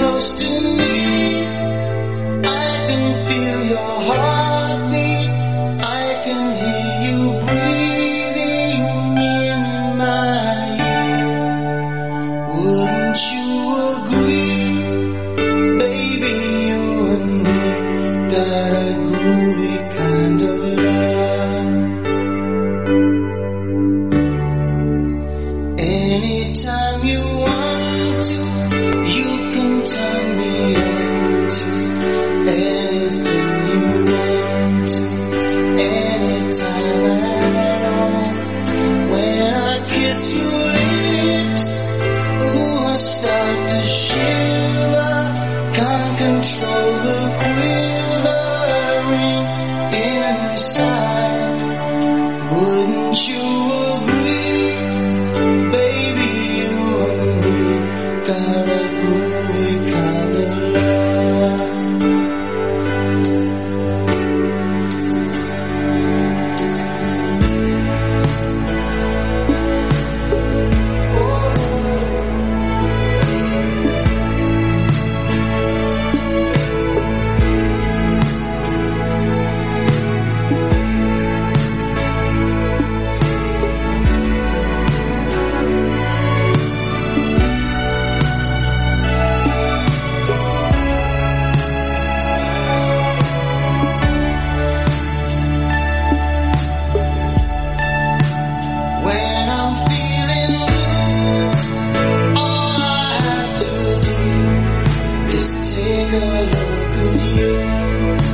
close to me. I can feel your heartbeat. I can hear you breathing in my ear. Wouldn't you agree, baby, you and me, that a groovy kind of love? Anytime you control the quiver. take a look at you.